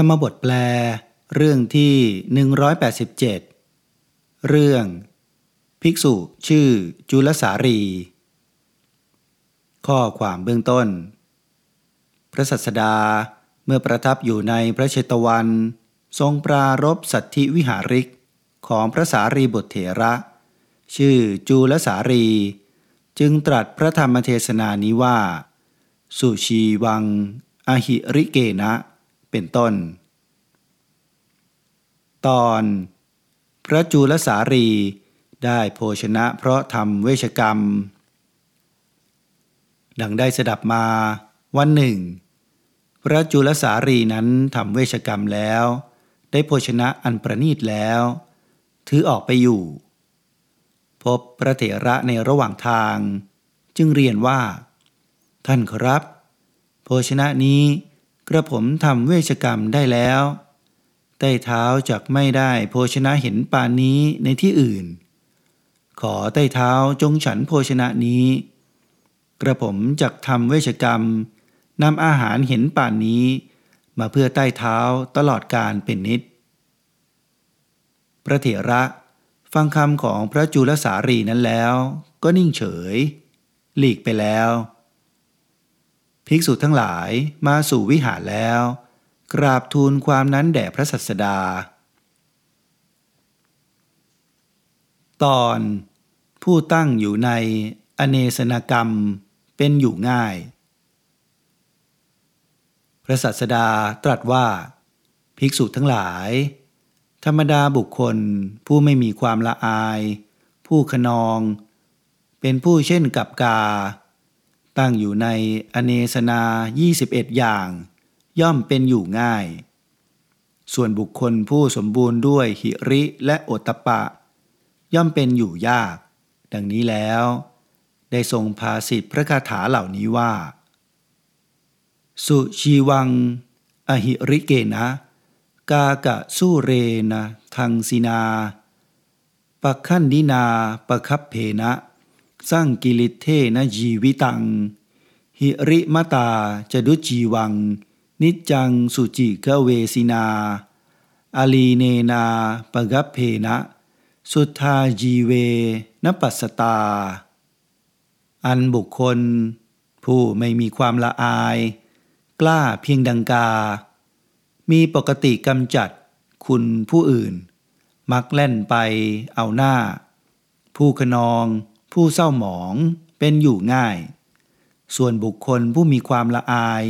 รรมบทแปล เรื่องที่ 187 เรื่อง ภิกษุชื่อจุลสารี ข้อความเบื้องต้น พระสัสดาเมื่อประทับอยู่ในพระเชตวัน ทรงปรารบสัตธิวิหาริกของพระสารีบุตรเถระ ชื่อจูลสารี จึงตรัสพระธรรมเทศนานี้ว่า สุชีวัง อหิริเกนะ เป็นต้น ตอนพระจูลสารีได้โภชนะเพราะทำเวชกรรม ดังได้สดับมาวันหนึ่ง พระจุลสารีนั้นทำเวชกรรมแล้ว ได้โภชนะอันประนีตแล้ว ถือออกไปอยู่ พบพระเถระในระหว่างทาง จึงเรียนว่า ท่านครับ โภชนะนี้ กระผมทำเวชกรรมได้แล้ว ใต้เท้าจากไม่ได้โภชนะเห็นปานนี้ในที่อื่น ขอใต้เท้าจงฉันโภชนะนี้ กระผมจักทำเวชกรรมนำอาหารเห็นป่านนี้ มาเพื่อใต้เท้าตลอดการเป็นนิด พระเถระฟังคำของพระจุลสารีนั้นแล้ว ก็นิ่งเฉย หลีกไปแล้ว ภิกษุทั้งหลายมาสู่วิหารแล้ว กราบทูลความนั้นแด่พระสัสดา ตอนผู้ตั้งอยู่ในอเนสนกรรมเป็นอยู่ง่าย พระสัสดาตรัสว่า ภิกษุทั้งหลาย ธรรมดาบุคคลผู้ไม่มีความละอาย ผู้ขนอง เป็นผู้เช่นกับกา ตั้งอยู่ในอเนสนา 21 อย่าง ย่อมเป็นอยู่ง่าย ส่วนบุคคลผู้สมบูรณ์ด้วยหิริและโอตปะ ย่อมเป็นอยู่ยาก ดังนี้แล้ว ได้ทรงภาสิทธิพระคาถาเหล่านี้ว่า สุชีวัง อะหิริเกนะ กากะสูเรนะ ธังสินาปักขันทินาปะคัพเภนะ สังกิลิฏเฐนะ ชีวิตัง หิรีมะตาจะ ทุชชีวัง นิจจังสุจิคะเวสินา อะลีเนนาปปะคัพเภนะ สุทธาชีเวนะ ปัสสะตา อันบุคคล ผู้ไม่มีความละอาย กล้าเพียงดังกา มีปกติกำจัดคุณผู้อื่น มักแล่นไปเอาหน้า ผู้ขนอง ผู้เศร้าหมองเป็นอยู่ง่าย ส่วนบุคคลผู้มีความละอาย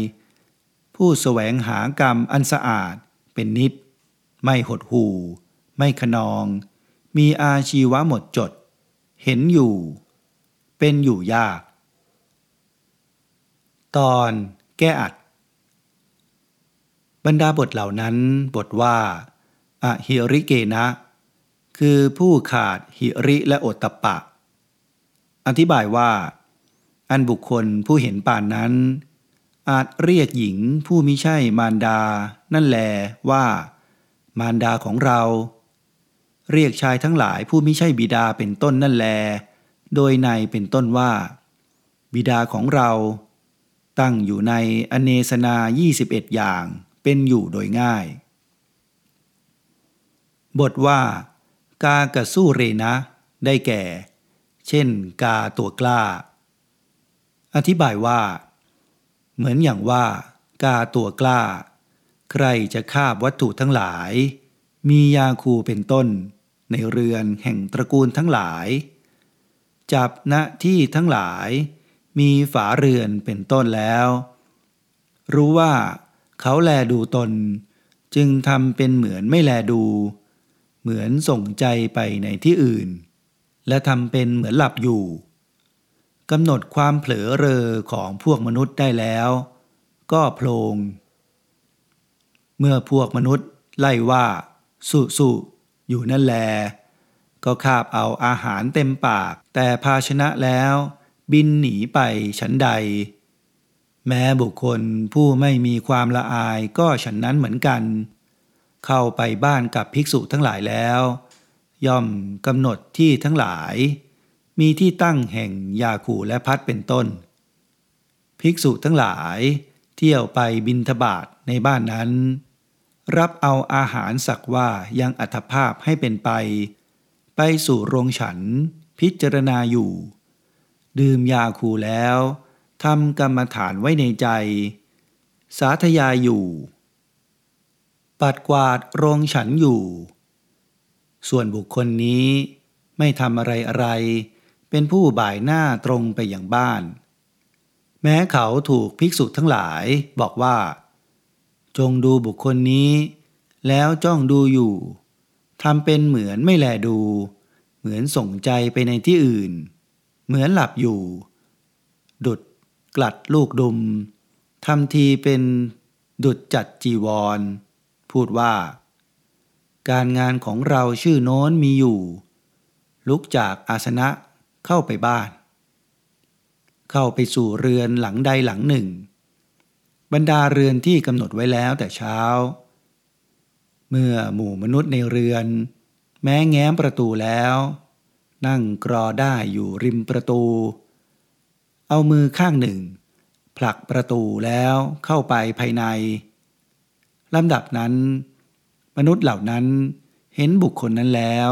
ผู้แสวงหากรรมอันสะอาดเป็นนิด ไม่หดหู่ ไม่ขนอง มีอาชีวะหมดจด เห็นอยู่ เป็นอยู่ยาก ตอนแก้อัด บรรดาบทเหล่านั้นบทว่าอะฮิริเกนะ คือผู้ขาดหิริและโอตตะปะ อธิบายว่า อันบุคคลผู้เห็นป่านนั้น อาจเรียกหญิงผู้มิใช่มารดา นั่นแลว่า มารดาของเรา เรียกชายทั้งหลายผู้มิใช่บิดาเป็นต้นนั่นแล โดยในเป็นต้นว่า บิดาของเรา ตั้งอยู่ในอเนสนา 21 อย่างเป็นอยู่โดยง่าย บทว่า กากระสู้เรนะ ได้แก่ เช่น กาตัวกล้า อธิบายว่า เหมือนอย่างว่า กาตัวกล้า ใครจะคาบวัตถุทั้งหลาย มียาคูเป็นต้น ในเรือนแห่งตระกูลทั้งหลาย จับณที่ทั้งหลาย มีฝาเรือนเป็นต้นแล้ว รู้ว่า เขาแลดูตน จึงทำเป็นเหมือนไม่แลดู เหมือนส่งใจไปในที่อื่น และทำเป็นเหมือนหลับอยู่กำหนดความเผลอเรอของพวกมนุษย์ได้แล้ว ก็โพลง เมื่อพวกมนุษย์ไล่ว่าสุสุอยู่นั่นแล ก็คาบเอาอาหารเต็มปาก แต่ภาชนะแล้ว บินหนีไปฉันใด แม้บุคคลผู้ไม่มีความละอายก็ฉันนั้นเหมือนกัน เข้าไปบ้านกับภิกษุทั้งหลายแล้ว ย่อมกำหนดที่ทั้งหลาย มีที่ตั้งแห่งยาคูและพัดเป็นต้น ภิกษุทั้งหลาย เที่ยวไปบินทบาทในบ้านนั้น รับเอาอาหารสักว่ายังอัตภาพให้เป็นไป ไปสู่โรงฉันพิจารณาอยู่ ดื่มยาคูแล้วทำกรรมฐานไว้ในใจ สาธยายอยู่ ปัดกวาดโรงฉันอยู่ ส่วนบุคคลนี้ไม่ทำอะไรอะไร เป็นผู้บ่ายหน้าตรงไปอย่างบ้าน แม้เขาถูกภิกษุทั้งหลายบอกว่า จงดูบุคคลนี้ แล้วจ้องดูอยู่ทำเป็นเหมือนไม่แลดู เหมือนส่งใจไปในที่อื่น เหมือนหลับอยู่ ดุดกลัดลูกดุมทำทีเป็นดุดจัดจีวร พูดว่า การงานของเราชื่อโน้นมีอยู่ ลุกจากอาสนะเข้าไปบ้าน เข้าไปสู่เรือนหลังใดหลังหนึ่ง บรรดาเรือนที่กำหนดไว้แล้วแต่เช้า เมื่อหมู่มนุษย์ในเรือน แม้แง้มประตูแล้ว นั่งกรอได้อยู่ริมประตู เอามือข้างหนึ่ง ผลักประตูแล้วเข้าไปภายในลำดับนั้น มนุษย์เหล่านั้นเห็นบุคคลนั้นแล้ว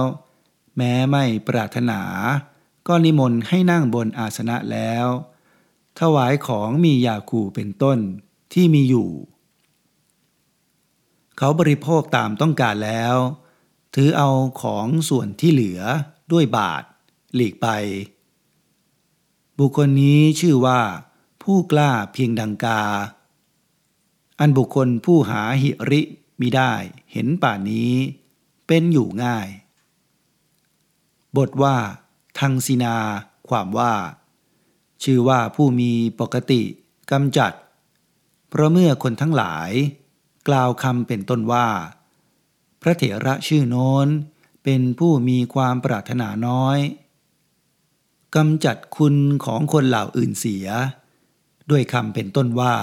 แม้ไม่ปรารถนา ก็นิมนต์ให้นั่งบนอาสนะแล้ว ถวายของมียาคูเป็นต้นที่มีอยู่ เขาบริโภคตามต้องการแล้ว ถือเอาของส่วนที่เหลือด้วยบาท หลีกไป บุคคลนี้ชื่อว่าผู้กล้าเพียงดังกา อันบุคคลผู้หาหิริ มิได้เห็นป่านี้ เป็นอยู่ง่าย บทว่า ทังสินา ความว่า ชื่อว่าผู้มีปกติกำจัด เพราะเมื่อคนทั้งหลาย กล่าวคำเป็นต้นว่า พระเถระชื่อโน้น เป็นผู้มีความปรารถนาน้อยกำจัดคุณของคนเหล่าอื่นเสีย ด้วยคำเป็นต้นว่า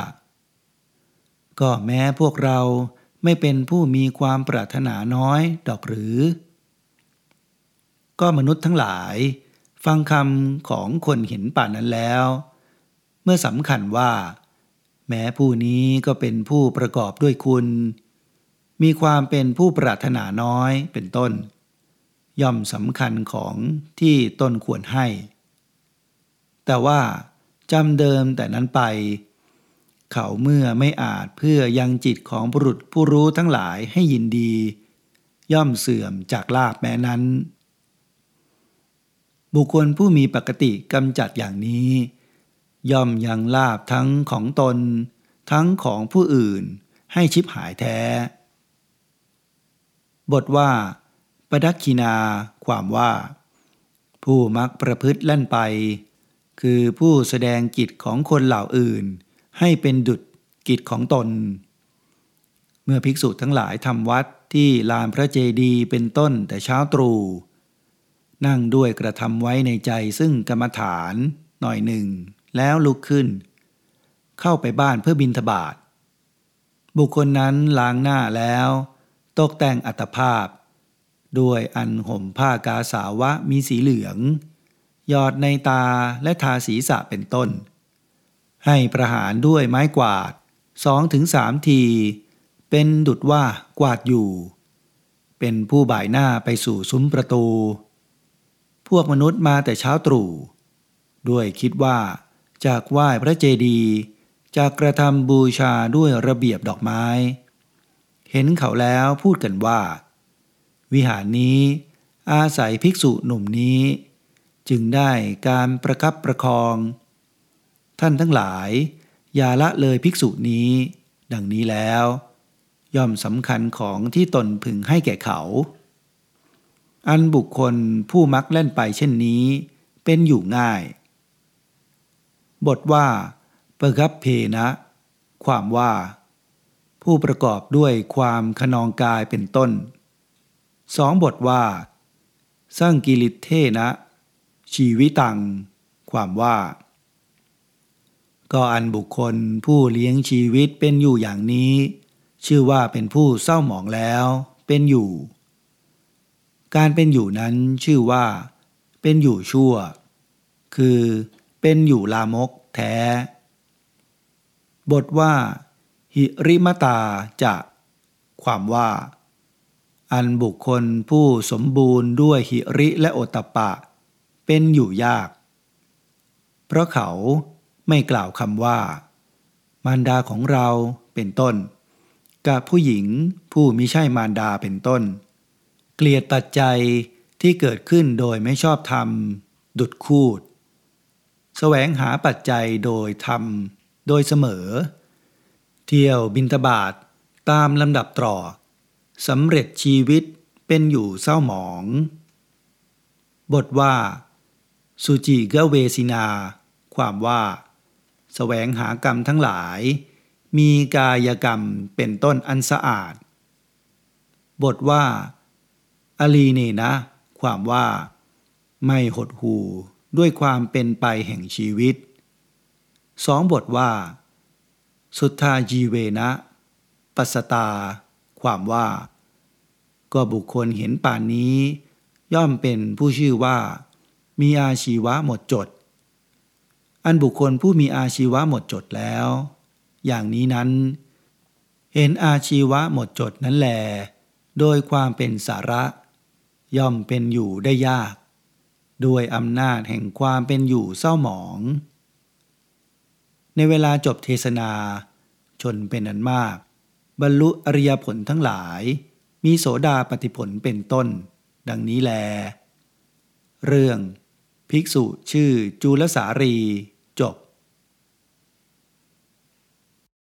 ก็แม้พวกเรา ไม่เป็นผู้มีความปรารถนาน้อยดอกหรือ ก็มนุษย์ทั้งหลาย ฟังคำของคนเห็นป่านนั้นแล้ว เมื่อสำคัญว่า แม้ผู้นี้ก็เป็นผู้ประกอบด้วยคุณ มีความเป็นผู้ปรารถนาน้อยเป็นต้น ย่อมสำคัญของที่ตนควรให้ แต่ว่าจำเดิมแต่นั้นไป เขาเมื่อไม่อาจเพื่อยังจิตของบุรุษผู้รู้ทั้งหลายให้ยินดี ย่อมเสื่อมจากลาบแม้นั้น บุคคลผู้มีปกติกำจัดอย่างนี้ ย่อมยังลาบทั้งของตน ทั้งของผู้อื่นให้ชิบหายแท้ บทว่าปดักคินา ความว่า ผู้มักประพฤติเล่นไป คือผู้แสดงกิจของคนเหล่าอื่น ให้เป็นดุจกิจของตน เมื่อภิกษุทั้งหลายทำวัดที่ลานพระเจดีย์เป็นต้นแต่เช้าตรู่นั่งด้วยกระทำไว้ในใจซึ่งกรรมฐานหน่อยหนึ่ง แล้วลุกขึ้น เข้าไปบ้านเพื่อบินทบาทบุคคลนั้นล้างหน้าแล้ว ตกแต่งอัตภาพ ด้วยอันห่มผ้ากาสาวะมีสีเหลือง หยอดในตาและทาศีรษะเป็นต้น ให้ประหารด้วยไม้กวาดสองถึงสามที เป็นดุดว่ากวาดอยู่ เป็นผู้บ่ายหน้าไปสู่ซุ้มประตู พวกมนุษย์มาแต่เช้าตรู่ ด้วยคิดว่าจากไหว้พระเจดีย์จากกระทำบูชาด้วยระเบียบดอกไม้ เห็นเขาแล้วพูดกันว่า วิหารนี้อาศัยภิกษุหนุ่มนี้ จึงได้การประคับประคอง ท่านทั้งหลาย อย่าละเลยภิกษุนี้ ดังนี้แล้ว ย่อมสำคัญของที่ตนพึงให้แก่เขา อันบุคคลผู้มักเล่นไปเช่นนี้ เป็นอยู่ง่าย บทว่าประคับเพนะ ความว่า ผู้ประกอบด้วยความขนองกายเป็นต้นสองบทว่า สร้างกิริเทนะ ชีวิตัง ความว่า ก็อันบุคคลผู้เลี้ยงชีวิตเป็นอยู่อย่างนี้ ชื่อว่าเป็นผู้เศร้าหมองแล้ว เป็นอยู่ การเป็นอยู่นั้นชื่อว่า เป็นอยู่ชั่ว คือเป็นอยู่ลามกแท้ บทว่า หิริมตาจะ ความว่า อันบุคคลผู้สมบูรณ์ด้วยหิริและโอตตปะ เป็นอยู่ยาก เพราะเขา ไม่กล่าวคำว่า มารดาของเราเป็นต้น กับผู้หญิงผู้มิใช่มารดาเป็นต้น เกลียดปัจจัยที่เกิดขึ้นโดยไม่ชอบธรรม ดุดคูด แสวงหาปัจจัยโดยธรรม โดยเสมอ เที่ยวบินทบาทตามลำดับตรอกสำเร็จชีวิตเป็นอยู่เศร้าหมอง บทว่า สุจิกเวสินา ความว่า แสวงหากรรมทั้งหลาย มีกายกรรมเป็นต้นอันสะอาด บทว่า อลีเนนะ ความว่า ไม่หดหูด้วยความเป็นไปแห่งชีวิต สองบทว่า สุทธาจีเวนะปัสตา ความว่า ก็บุคคลเห็นป่านนี้ ย่อมเป็นผู้ชื่อว่า มีอาชีวะหมดจด อันบุคคลผู้มีอาชีวะหมดจดแล้ว อย่างนี้นั้น เห็นอาชีวะหมดจดนั้นแหลโดยความเป็นสาระ ย่อมเป็นอยู่ได้ยาก ด้วยอำนาจแห่งความเป็นอยู่เศร้าหมอง ในเวลาจบเทศนา ชนเป็นอันมาก บรรลุอริยผลทั้งหลาย มีโสดาปฏิผลเป็นต้น ดังนี้แล เรื่องภิกษุชื่อจูลสารี